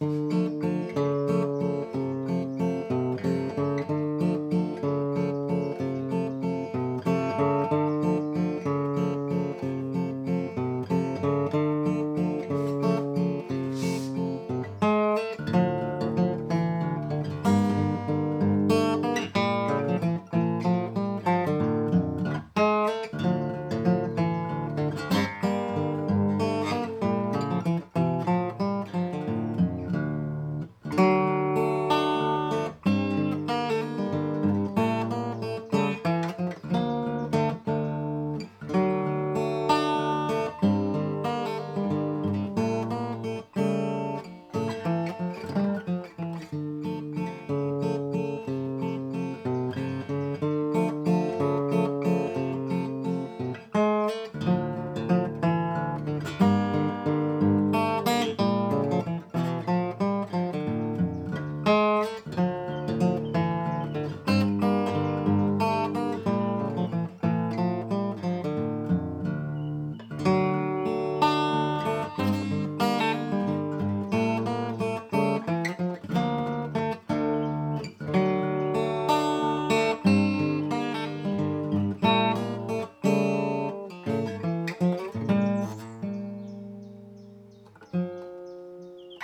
Bye.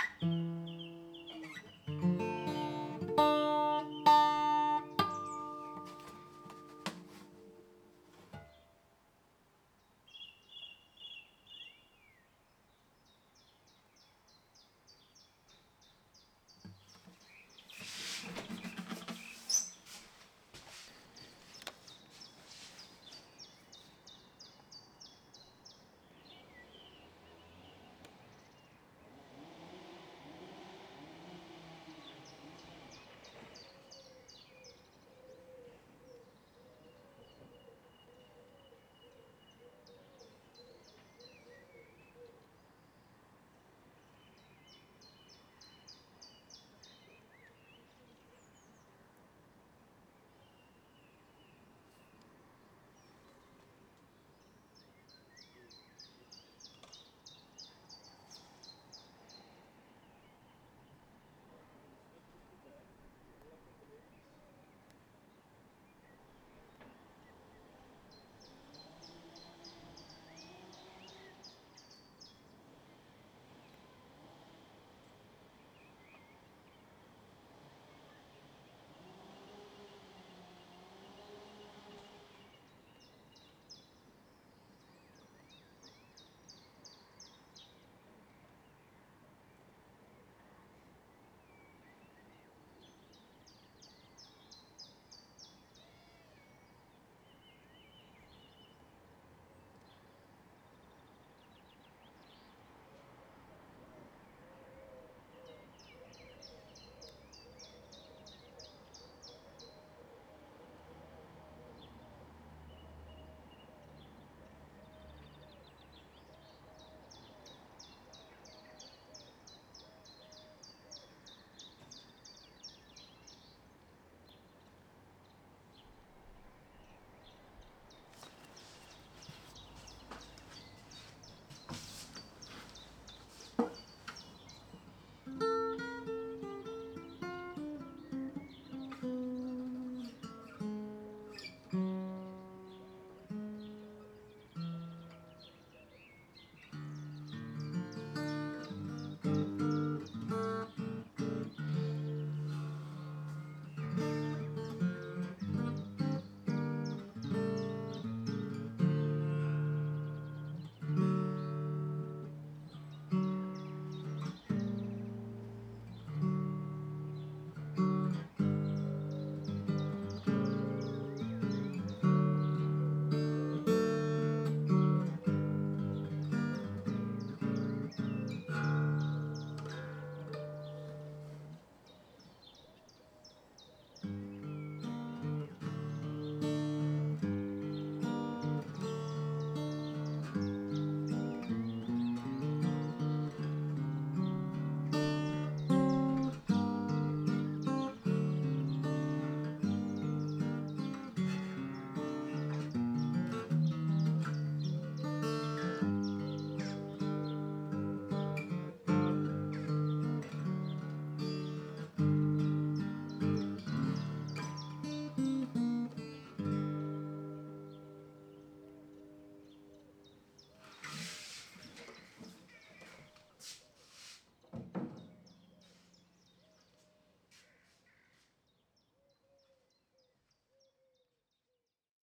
Yeah.